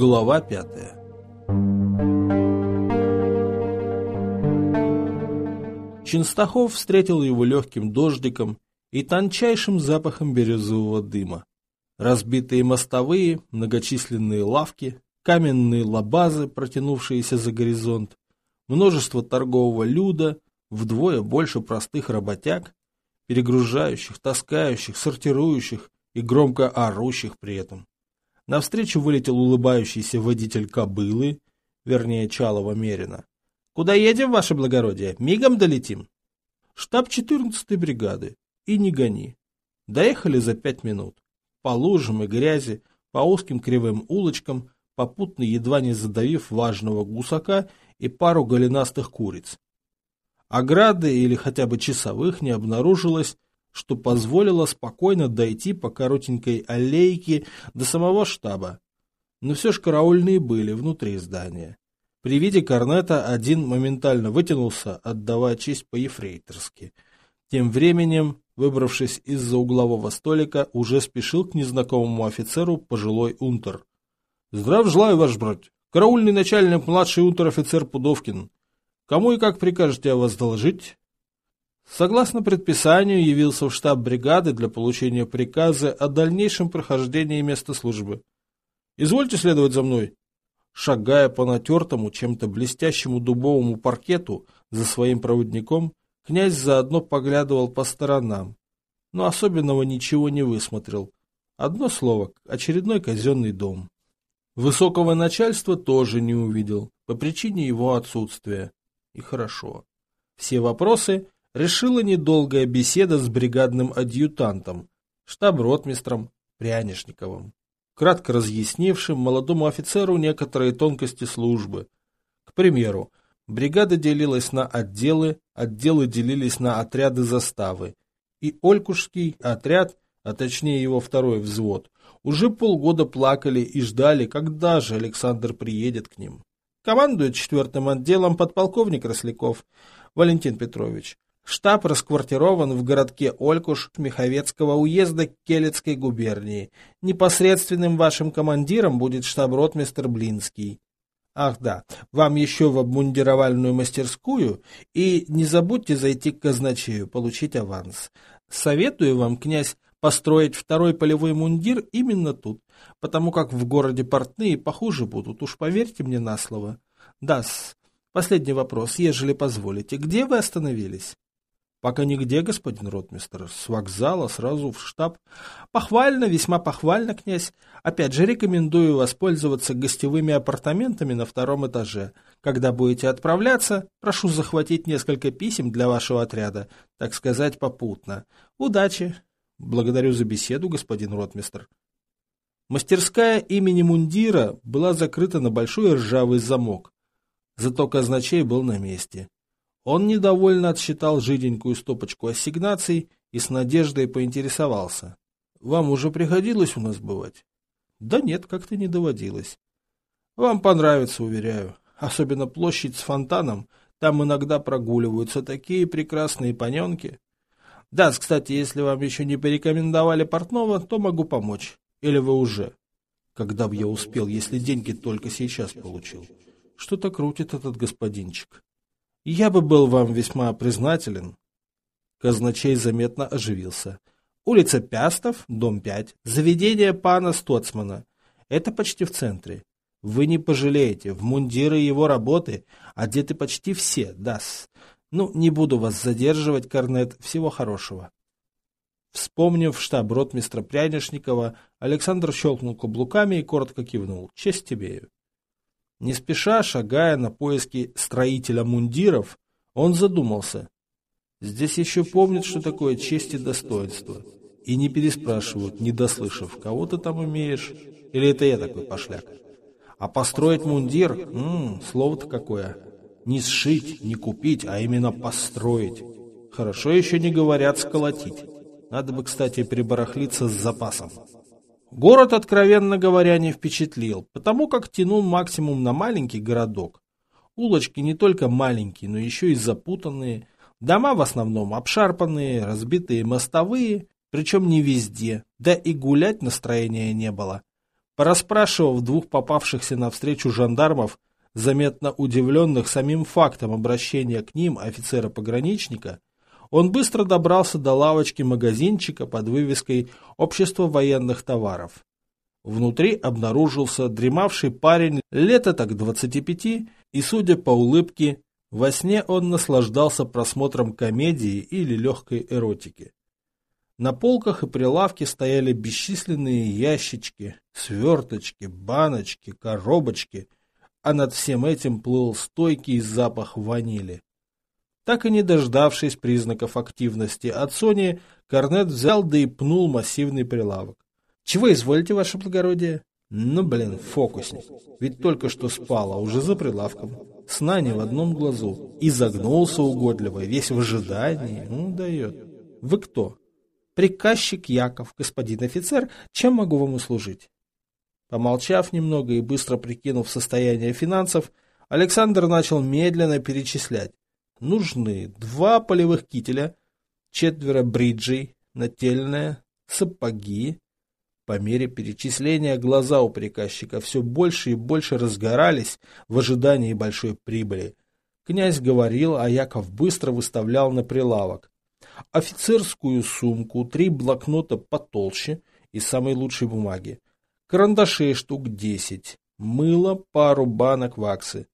Глава пятая Чинстахов встретил его легким дождиком и тончайшим запахом бирюзового дыма. Разбитые мостовые, многочисленные лавки, каменные лабазы, протянувшиеся за горизонт, множество торгового люда, вдвое больше простых работяг, перегружающих, таскающих, сортирующих и громко орущих при этом. Навстречу вылетел улыбающийся водитель кобылы, вернее, Чалова Мерина. «Куда едем, ваше благородие? Мигом долетим?» «Штаб 14-й бригады. И не гони». Доехали за пять минут. По лужам и грязи, по узким кривым улочкам, попутно едва не задавив важного гусака и пару голенастых куриц. Ограды или хотя бы часовых не обнаружилось, что позволило спокойно дойти по коротенькой аллейке до самого штаба. Но все же караульные были внутри здания. При виде корнета один моментально вытянулся, отдавая честь по-ефрейторски. Тем временем, выбравшись из-за углового столика, уже спешил к незнакомому офицеру пожилой унтер. — Здрав желаю, ваш брат. Караульный начальник, младший унтер-офицер Пудовкин. Кому и как прикажете о вас доложить? Согласно предписанию, явился в штаб бригады для получения приказа о дальнейшем прохождении места службы. Извольте следовать за мной. Шагая по натертому, чем-то блестящему дубовому паркету за своим проводником, князь заодно поглядывал по сторонам, но особенного ничего не высмотрел. Одно слово – очередной казенный дом. Высокого начальства тоже не увидел, по причине его отсутствия. И хорошо. Все вопросы решила недолгая беседа с бригадным адъютантом, штаб-ротмистром Прянишниковым, кратко разъяснившим молодому офицеру некоторые тонкости службы. К примеру, бригада делилась на отделы, отделы делились на отряды заставы, и Олькушский отряд, а точнее его второй взвод, уже полгода плакали и ждали, когда же Александр приедет к ним. Командует четвертым отделом подполковник Росляков Валентин Петрович. Штаб расквартирован в городке Олькуш Миховецкого уезда Келецкой губернии. Непосредственным вашим командиром будет штаб-ротмистр Блинский. Ах да, вам еще в обмундировальную мастерскую и не забудьте зайти к казначею, получить аванс. Советую вам, князь, построить второй полевой мундир именно тут, потому как в городе портные похуже будут, уж поверьте мне на слово. да -с. Последний вопрос, ежели позволите. Где вы остановились? Пока нигде, господин ротмистр. С вокзала сразу в штаб. Похвально, весьма похвально, князь. Опять же, рекомендую воспользоваться гостевыми апартаментами на втором этаже. Когда будете отправляться, прошу захватить несколько писем для вашего отряда, так сказать, попутно. Удачи. Благодарю за беседу, господин ротмистр. Мастерская имени Мундира была закрыта на большой ржавый замок. Зато казначей был на месте. Он недовольно отсчитал жиденькую стопочку ассигнаций и с надеждой поинтересовался. — Вам уже приходилось у нас бывать? — Да нет, как-то не доводилось. — Вам понравится, уверяю. Особенно площадь с фонтаном. Там иногда прогуливаются такие прекрасные паненки. Да, кстати, если вам еще не порекомендовали портного, то могу помочь. Или вы уже? Когда бы я успел, если деньги только сейчас получил? Что-то крутит этот господинчик. Я бы был вам весьма признателен. Казначей заметно оживился. Улица Пястов, дом 5, заведение пана Стоцмана. Это почти в центре. Вы не пожалеете, в мундиры его работы одеты почти все, дас. Ну, не буду вас задерживать, Корнет, всего хорошего. Вспомнив штаб ротмистра Прянишникова, Александр щелкнул каблуками и коротко кивнул. Честь тебе. Не спеша, шагая на поиски строителя мундиров, он задумался. Здесь еще помнят, что такое честь и достоинство. И не переспрашивают, не дослышав, кого ты там умеешь, или это я такой пошляк. А построить мундир, слово-то какое. Не сшить, не купить, а именно построить. Хорошо еще не говорят сколотить. Надо бы, кстати, прибарахлиться с запасом. Город, откровенно говоря, не впечатлил, потому как тянул максимум на маленький городок. Улочки не только маленькие, но еще и запутанные, дома в основном обшарпанные, разбитые мостовые, причем не везде, да и гулять настроения не было. Порасспрашивав двух попавшихся навстречу жандармов, заметно удивленных самим фактом обращения к ним офицера-пограничника, он быстро добрался до лавочки магазинчика под вывеской «Общество военных товаров». Внутри обнаружился дремавший парень лет так 25, и, судя по улыбке, во сне он наслаждался просмотром комедии или легкой эротики. На полках и прилавке стояли бесчисленные ящички, сверточки, баночки, коробочки, а над всем этим плыл стойкий запах ванили. Так и не дождавшись признаков активности от Сони, Корнет взял да и пнул массивный прилавок. «Чего изволите, ваше благородие?» «Ну, блин, фокусник. Ведь только что спал, а уже за прилавком. Сна не в одном глазу. И загнулся угодливо, весь в ожидании. Ну, дает. Вы кто?» «Приказчик Яков, господин офицер. Чем могу вам услужить?» Помолчав немного и быстро прикинув состояние финансов, Александр начал медленно перечислять нужны два полевых кителя, четверо бриджей, нательная, сапоги. По мере перечисления глаза у приказчика все больше и больше разгорались в ожидании большой прибыли. Князь говорил, а Яков быстро выставлял на прилавок. Офицерскую сумку, три блокнота потолще и самой лучшей бумаги. Карандашей штук десять. Мыло, пару банок ваксы.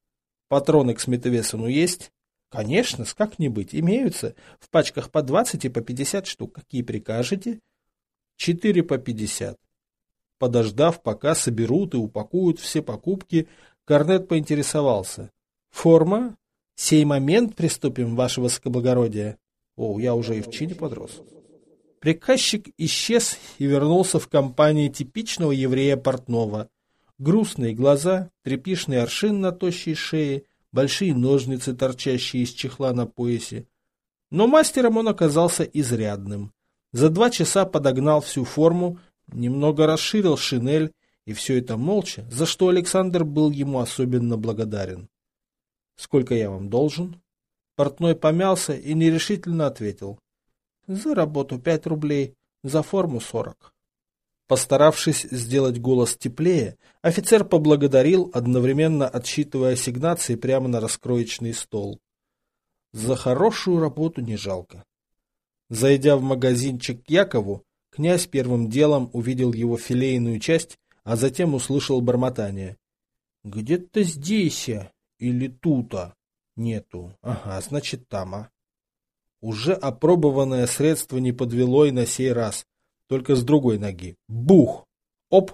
Патроны к Сметовесону есть? Конечно, как не быть, имеются. В пачках по 20 и по 50 штук. Какие прикажете? Четыре по 50. Подождав, пока соберут и упакуют все покупки, Корнет поинтересовался. Форма? Сей момент приступим, ваше высокоблагородие. О, я уже и в чине подрос. Приказчик исчез и вернулся в компании типичного еврея портного. Грустные глаза, трепишный аршин на тощей шее — большие ножницы, торчащие из чехла на поясе. Но мастером он оказался изрядным. За два часа подогнал всю форму, немного расширил шинель, и все это молча, за что Александр был ему особенно благодарен. «Сколько я вам должен?» Портной помялся и нерешительно ответил. «За работу пять рублей, за форму сорок». Постаравшись сделать голос теплее, офицер поблагодарил, одновременно отсчитывая ассигнации прямо на раскроечный стол. За хорошую работу не жалко. Зайдя в магазинчик к Якову, князь первым делом увидел его филейную часть, а затем услышал бормотание. «Где-то здесь я или тута?» «Нету. Ага, значит там, а». Уже опробованное средство не подвело и на сей раз только с другой ноги. Бух! Оп!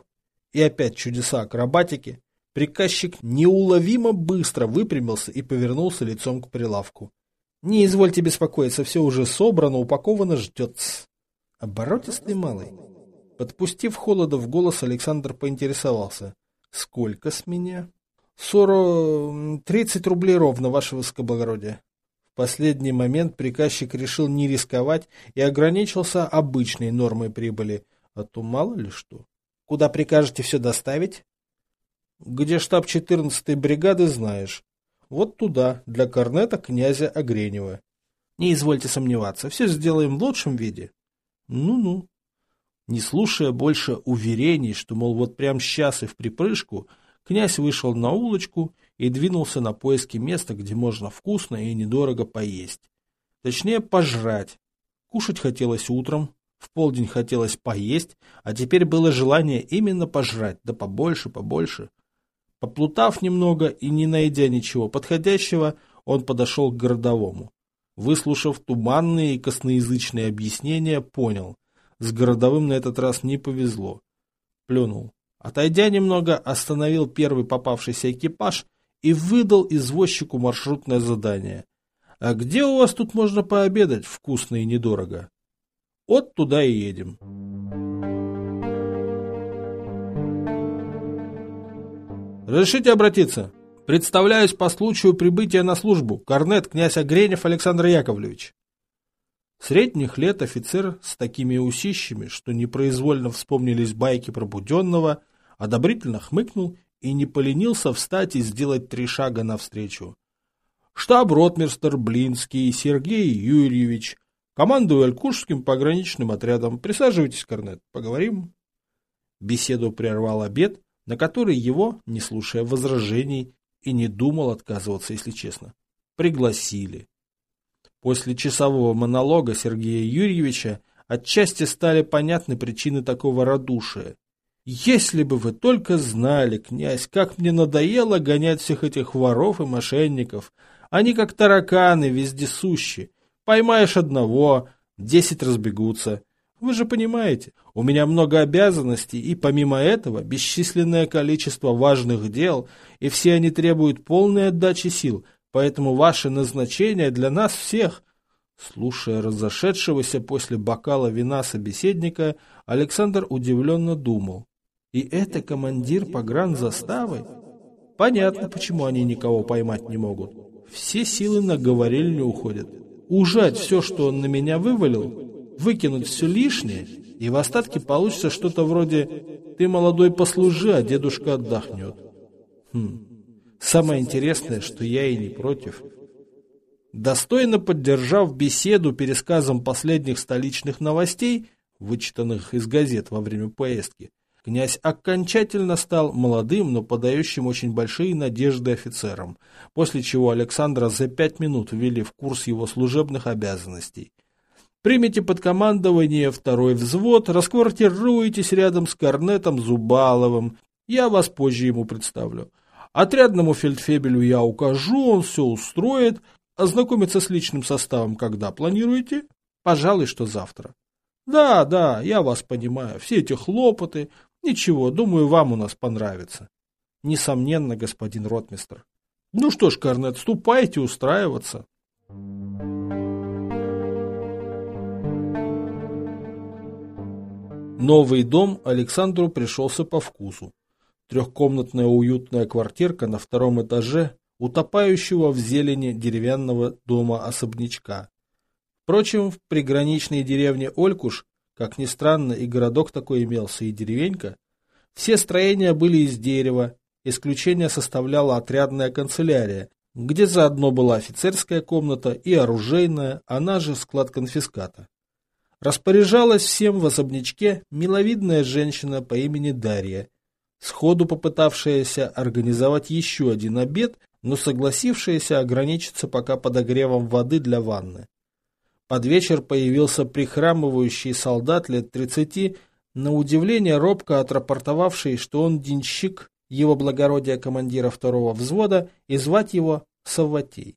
И опять чудеса акробатики. Приказчик неуловимо быстро выпрямился и повернулся лицом к прилавку. Не извольте беспокоиться, все уже собрано, упаковано, ждет. Оборотистый малый. Подпустив холода в голос, Александр поинтересовался. Сколько с меня? Сорок... тридцать рублей ровно, ваше высокоблагородие последний момент приказчик решил не рисковать и ограничился обычной нормой прибыли, а то мало ли что. Куда прикажете все доставить? Где штаб 14-й бригады, знаешь. Вот туда, для корнета князя Огренева. Не извольте сомневаться, все сделаем в лучшем виде. Ну-ну. Не слушая больше уверений, что, мол, вот прямо сейчас и в припрыжку, князь вышел на улочку и двинулся на поиски места, где можно вкусно и недорого поесть. Точнее, пожрать. Кушать хотелось утром, в полдень хотелось поесть, а теперь было желание именно пожрать, да побольше, побольше. Поплутав немного и не найдя ничего подходящего, он подошел к городовому. Выслушав туманные и косноязычные объяснения, понял, с городовым на этот раз не повезло. Плюнул. Отойдя немного, остановил первый попавшийся экипаж и выдал извозчику маршрутное задание. «А где у вас тут можно пообедать вкусно и недорого?» «Вот туда и едем». «Разрешите обратиться?» «Представляюсь по случаю прибытия на службу. Корнет князь Огренев Александр Яковлевич». Средних лет офицер с такими усищами, что непроизвольно вспомнились байки пробуденного, одобрительно хмыкнул и не поленился встать и сделать три шага навстречу. Штаб-ротмистер Блинский Сергей Юрьевич, командую Алькушским пограничным отрядом. Присаживайтесь, Корнет, поговорим. Беседу прервал обед, на который его, не слушая возражений, и не думал отказываться, если честно, пригласили. После часового монолога Сергея Юрьевича отчасти стали понятны причины такого радушия. Если бы вы только знали, князь, как мне надоело гонять всех этих воров и мошенников. Они как тараканы вездесущи. Поймаешь одного, десять разбегутся. Вы же понимаете, у меня много обязанностей, и помимо этого бесчисленное количество важных дел, и все они требуют полной отдачи сил, поэтому ваше назначение для нас всех. Слушая разошедшегося после бокала вина собеседника, Александр удивленно думал. И это командир погранзаставы? Понятно, почему они никого поймать не могут. Все силы на говорильню уходят. Ужать все, что он на меня вывалил, выкинуть все лишнее, и в остатке получится что-то вроде «ты, молодой, послужи, а дедушка отдохнет». Хм. Самое интересное, что я и не против. Достойно поддержав беседу пересказом последних столичных новостей, вычитанных из газет во время поездки, князь окончательно стал молодым, но подающим очень большие надежды офицером, после чего Александра за пять минут ввели в курс его служебных обязанностей – Примите под командование второй взвод, расквартируйтесь рядом с корнетом Зубаловым. Я вас позже ему представлю. Отрядному фельдфебелю я укажу, он все устроит. Ознакомиться с личным составом когда планируете? Пожалуй, что завтра. Да, да, я вас понимаю. Все эти хлопоты. Ничего, думаю, вам у нас понравится. Несомненно, господин ротмистр. Ну что ж, Корнет, ступайте устраиваться. Новый дом Александру пришелся по вкусу. Трехкомнатная уютная квартирка на втором этаже, утопающего в зелени деревянного дома-особнячка. Впрочем, в приграничной деревне Олькуш, как ни странно, и городок такой имелся, и деревенька, все строения были из дерева, исключение составляла отрядная канцелярия, где заодно была офицерская комната и оружейная, она же склад конфиската. Распоряжалась всем в особнячке миловидная женщина по имени Дарья, сходу попытавшаяся организовать еще один обед, но согласившаяся ограничиться пока подогревом воды для ванны. Под вечер появился прихрамывающий солдат лет тридцати, на удивление робко отрапортовавший, что он денщик его благородия командира второго взвода и звать его Савватей.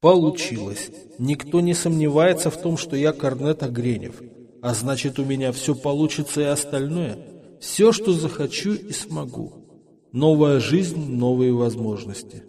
Получилось. Никто не сомневается в том, что я Корнет Огренев. А значит, у меня все получится и остальное. Все, что захочу и смогу. Новая жизнь, новые возможности.